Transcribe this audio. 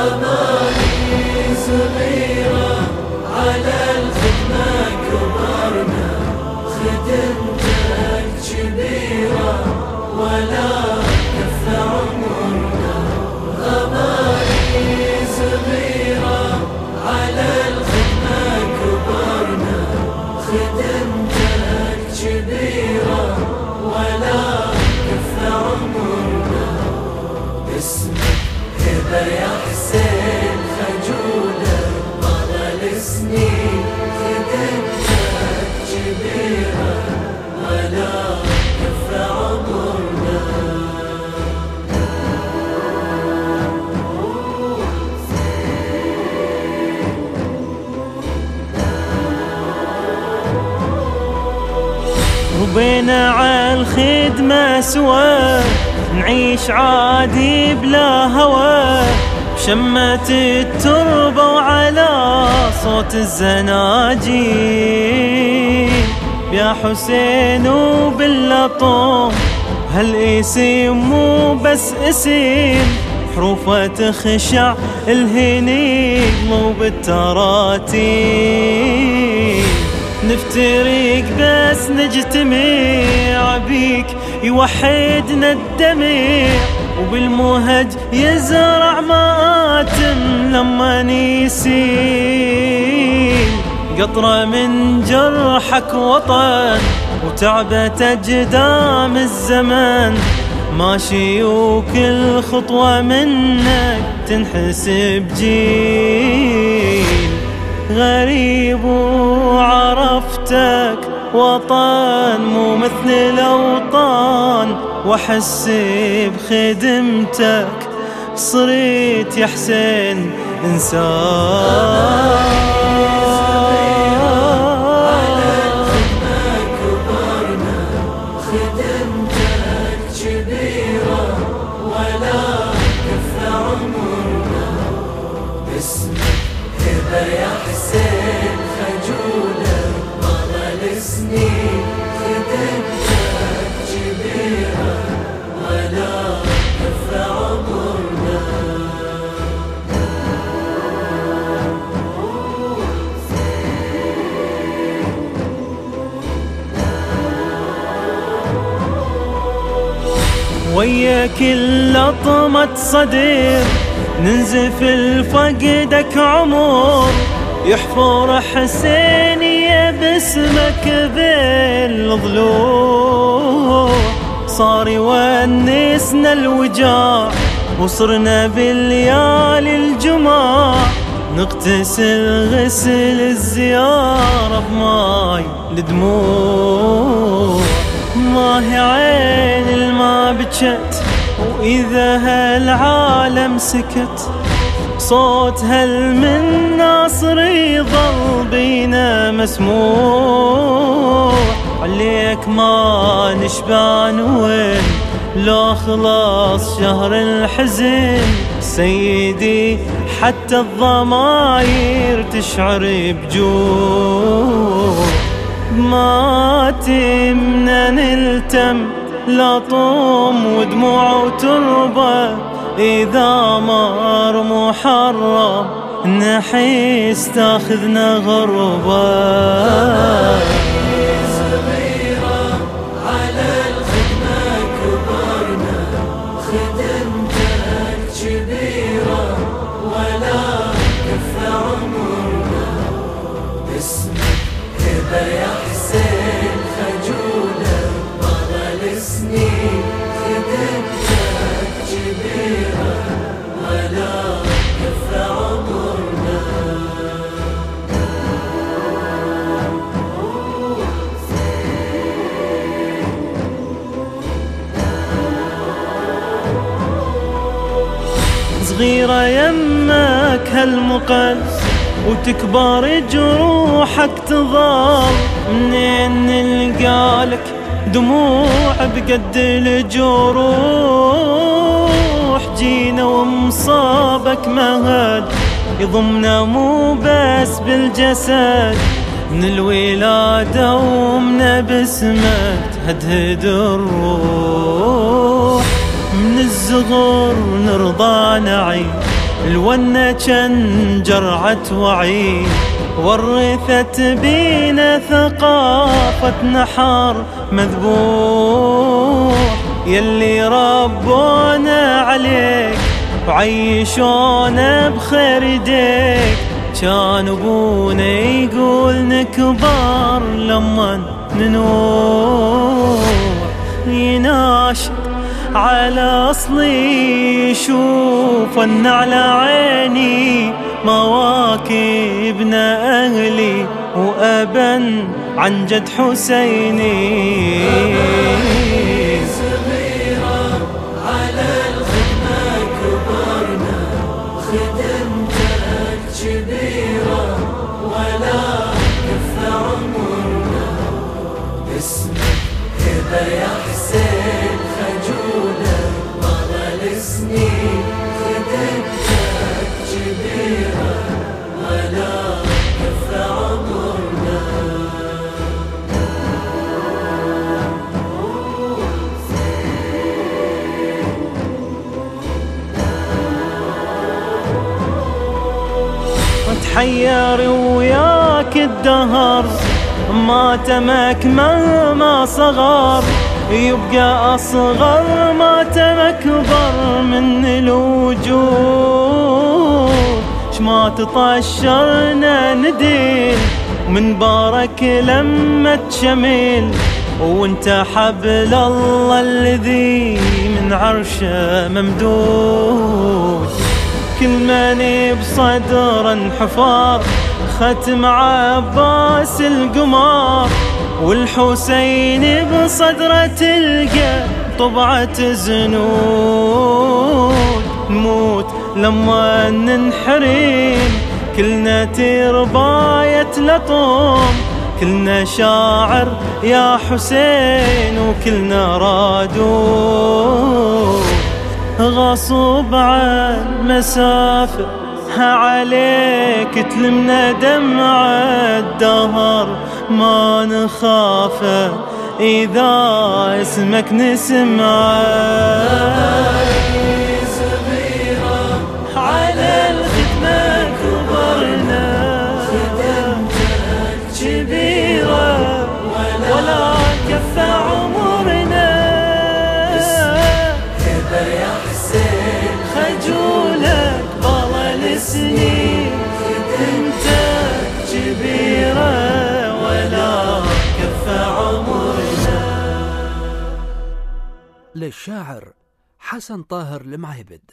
غماني صغيرة على الخدمة كبرنا خدمتك كبيرة ولا كف عمرنا غماني صغيرة على الخدمة كبرنا خدمتك كبيرة ولا كف عمرنا. اسمك هبة يا ربينا عالخدمة سوا. نعيش عادي بلا هوى بشمة التربة وعلى صوت الزناجين يا حسين وباللطم هالاسم مو بس اسم؟ حروفه تخشع الهنيق مو بالتراتيب نفترق بس نجتمع بيك يوحدنا الدمع. وبالمهج يزرع مآتم لما نسيل قطرة من جرحك وطن وتعبة أجدام الزمن. ماشي وكل خطوة منك تنحسب جيل غريب وعرفتك وطن مو مثل الأوطان وأحس بخدمتك صريت يا حسين إنسان. ويا كل لطمة صدر ننزف الفقدك عمر. يحفر حسينية باسمك بالضلوع صار يونسنا الوجاع. وصرنا بالليالي الجماع. نغتسل غسل الزيارة بماي الدموع ما هي عين بجت وإذا هالعالم سكت صوت هل من ناصر يظل بينا مسموع. عليك ما نشبان وين لو خلاص شهر الحزن. سيدي حتى الضماير تشعر بجوع. ما تمنا نلتم لطم ودموع وتربة إذا مر محرم نحس تاخذنا غربة. صغيرة يمك هالمقل وتكبر جروحك تظل. منين نلقالك دموع بقد الجروح؟ جينا ومصابك مهد يضمنا مو بس بالجسد. من الولادة ومن بسمك تهدهد الروح. من الزغر نرضى نعيش الونة كان جرعة وعي. ورثت بينا ثقافة نحر مذبوح يلي ربونا عليك وعيشونا بخير يديك. كان ابونا يقول نكبر لما ننوح يناشد على أصلي شوف أن على عيني مواكبنا أهلي وأبا عن جد حسيني. سنين ولا عمرنا. وياك الدهر ما تمك مهما صغر. يبقى أصغر ما تمك بر من الوجود. شما تطشرنا ندين من بارك لما تشمل. وانت حبل الله الذي من عرشه ممدود. كل من بصدر انحفار ختم عباس القمار. والحسين بصدرة تلقى طبعة زنود نموت لما ننحرم كلنا ترباية لطم كلنا شاعر يا حسين وكلنا رادود غصب عن مسافة عليك تلمنا دمع الدهر. ما نخافه إذا اسمك نسمعه للشاعر حسن طاهر المعبد